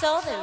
saw.